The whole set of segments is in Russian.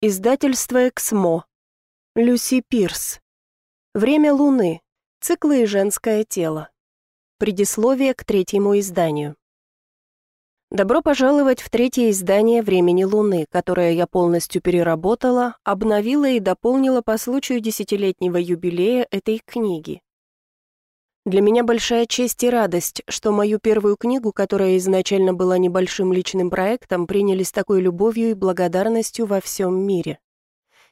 Издательство «Эксмо». Люси Пирс. Время Луны. Циклы и женское тело. Предисловие к третьему изданию. Добро пожаловать в третье издание «Времени Луны», которое я полностью переработала, обновила и дополнила по случаю десятилетнего юбилея этой книги. Для меня большая честь и радость, что мою первую книгу, которая изначально была небольшим личным проектом, приняли с такой любовью и благодарностью во всем мире.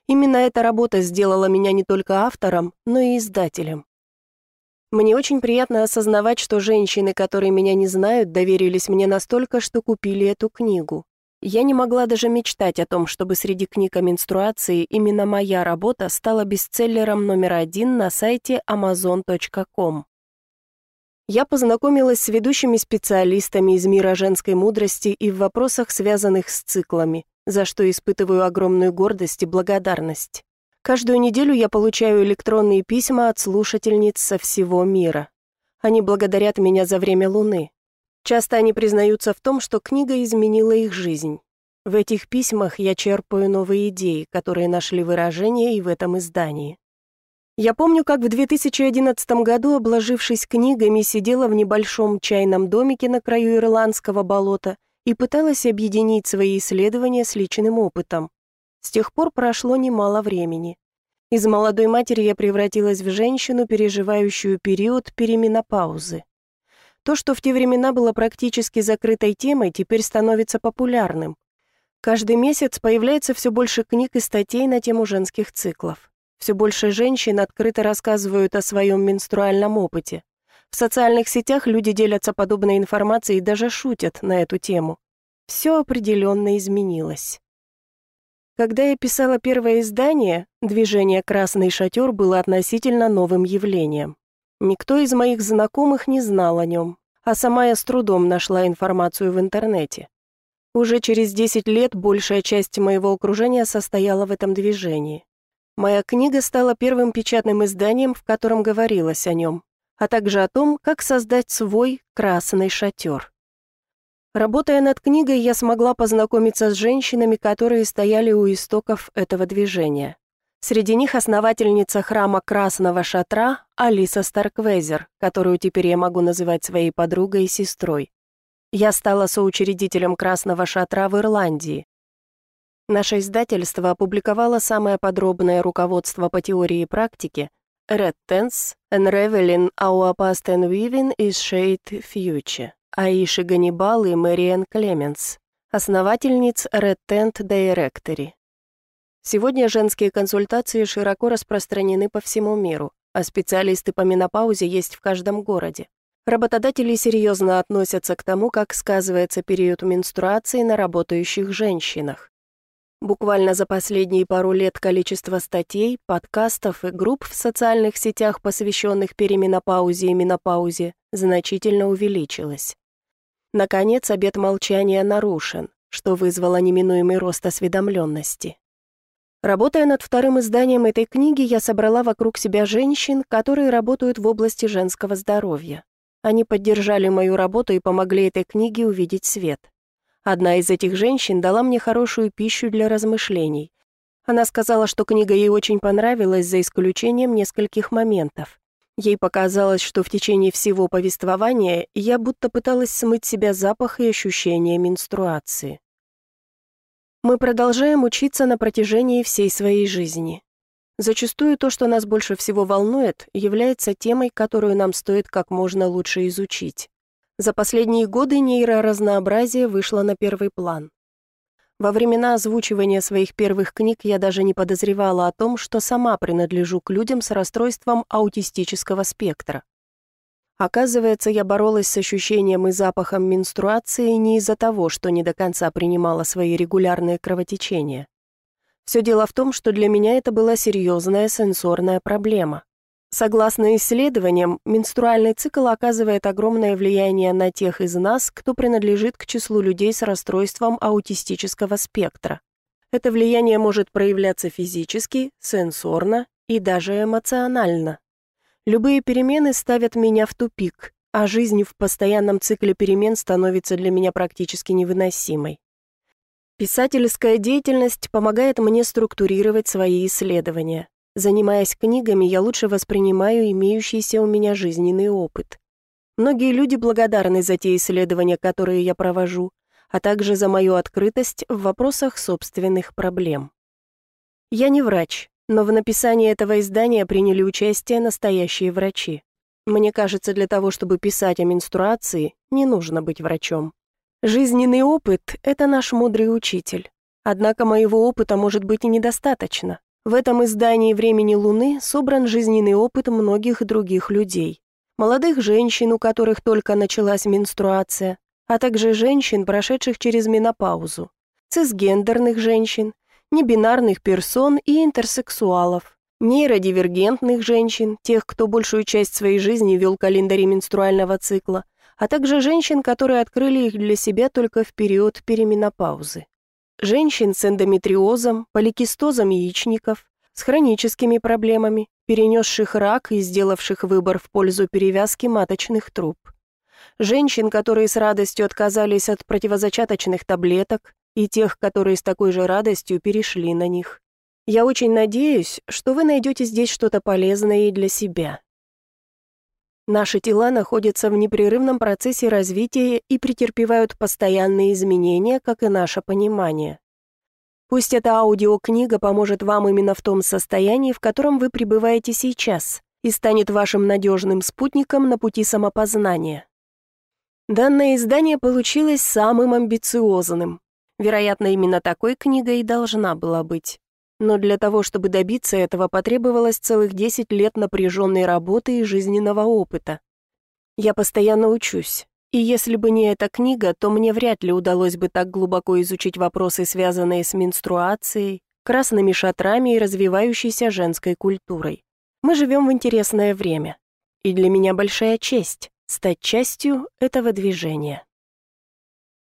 Именно эта работа сделала меня не только автором, но и издателем. Мне очень приятно осознавать, что женщины, которые меня не знают, доверились мне настолько, что купили эту книгу. Я не могла даже мечтать о том, чтобы среди книг о менструации именно моя работа стала бестселлером номер один на сайте amazon.com. Я познакомилась с ведущими специалистами из мира женской мудрости и в вопросах, связанных с циклами, за что испытываю огромную гордость и благодарность. Каждую неделю я получаю электронные письма от слушательниц со всего мира. Они благодарят меня за время Луны. Часто они признаются в том, что книга изменила их жизнь. В этих письмах я черпаю новые идеи, которые нашли выражение и в этом издании. Я помню, как в 2011 году, обложившись книгами, сидела в небольшом чайном домике на краю Ирландского болота и пыталась объединить свои исследования с личным опытом. С тех пор прошло немало времени. Из молодой матери я превратилась в женщину, переживающую период переменопаузы. То, что в те времена было практически закрытой темой, теперь становится популярным. Каждый месяц появляется все больше книг и статей на тему женских циклов. Все больше женщин открыто рассказывают о своем менструальном опыте. В социальных сетях люди делятся подобной информацией и даже шутят на эту тему. Все определенно изменилось. Когда я писала первое издание, движение «Красный шатер» было относительно новым явлением. Никто из моих знакомых не знал о нем, а сама я с трудом нашла информацию в интернете. Уже через 10 лет большая часть моего окружения состояла в этом движении. Моя книга стала первым печатным изданием, в котором говорилось о нем, а также о том, как создать свой красный шатер. Работая над книгой, я смогла познакомиться с женщинами, которые стояли у истоков этого движения. Среди них основательница храма Красного Шатра Алиса Старквезер, которую теперь я могу называть своей подругой и сестрой. Я стала соучредителем Красного Шатра в Ирландии, Наше издательство опубликовало самое подробное руководство по теории и практике «Red Tense, Unraveling Our Past and Weaving is Shade Future» Аиши Ганнибал и Мэриэн Клеменс, основательниц Red Tent Directory. Сегодня женские консультации широко распространены по всему миру, а специалисты по менопаузе есть в каждом городе. Работодатели серьезно относятся к тому, как сказывается период менструации на работающих женщинах. Буквально за последние пару лет количество статей, подкастов и групп в социальных сетях, посвященных переменопаузе и менопаузе, значительно увеличилось. Наконец, обет молчания нарушен, что вызвало неминуемый рост осведомленности. Работая над вторым изданием этой книги, я собрала вокруг себя женщин, которые работают в области женского здоровья. Они поддержали мою работу и помогли этой книге увидеть свет. Одна из этих женщин дала мне хорошую пищу для размышлений. Она сказала, что книга ей очень понравилась за исключением нескольких моментов. Ей показалось, что в течение всего повествования я будто пыталась смыть себя запах и ощущение менструации. Мы продолжаем учиться на протяжении всей своей жизни. Зачастую то, что нас больше всего волнует, является темой, которую нам стоит как можно лучше изучить. За последние годы нейроразнообразие вышло на первый план. Во времена озвучивания своих первых книг я даже не подозревала о том, что сама принадлежу к людям с расстройством аутистического спектра. Оказывается, я боролась с ощущением и запахом менструации не из-за того, что не до конца принимала свои регулярные кровотечения. Все дело в том, что для меня это была серьезная сенсорная проблема. Согласно исследованиям, менструальный цикл оказывает огромное влияние на тех из нас, кто принадлежит к числу людей с расстройством аутистического спектра. Это влияние может проявляться физически, сенсорно и даже эмоционально. Любые перемены ставят меня в тупик, а жизнь в постоянном цикле перемен становится для меня практически невыносимой. Писательская деятельность помогает мне структурировать свои исследования. Занимаясь книгами, я лучше воспринимаю имеющийся у меня жизненный опыт. Многие люди благодарны за те исследования, которые я провожу, а также за мою открытость в вопросах собственных проблем. Я не врач, но в написании этого издания приняли участие настоящие врачи. Мне кажется, для того, чтобы писать о менструации, не нужно быть врачом. Жизненный опыт – это наш мудрый учитель. Однако моего опыта может быть и недостаточно. В этом издании «Времени Луны» собран жизненный опыт многих других людей. Молодых женщин, у которых только началась менструация, а также женщин, прошедших через менопаузу, цисгендерных женщин, небинарных персон и интерсексуалов, нейродивергентных женщин, тех, кто большую часть своей жизни вел календарь менструального цикла, а также женщин, которые открыли их для себя только в период переменопаузы женщин с эндометриозом, поликистозом яичников, с хроническими проблемами, перенесших рак и сделавших выбор в пользу перевязки маточных труб. Женщин, которые с радостью отказались от противозачаточных таблеток, и тех, которые с такой же радостью перешли на них. Я очень надеюсь, что вы найдете здесь что-то полезное и для себя. Наши тела находятся в непрерывном процессе развития и претерпевают постоянные изменения, как и наше понимание. Пусть эта аудиокнига поможет вам именно в том состоянии, в котором вы пребываете сейчас, и станет вашим надежным спутником на пути самопознания. Данное издание получилось самым амбициозным. Вероятно, именно такой книгой и должна была быть. Но для того, чтобы добиться этого, потребовалось целых 10 лет напряженной работы и жизненного опыта. Я постоянно учусь, и если бы не эта книга, то мне вряд ли удалось бы так глубоко изучить вопросы, связанные с менструацией, красными шатрами и развивающейся женской культурой. Мы живем в интересное время, и для меня большая честь стать частью этого движения.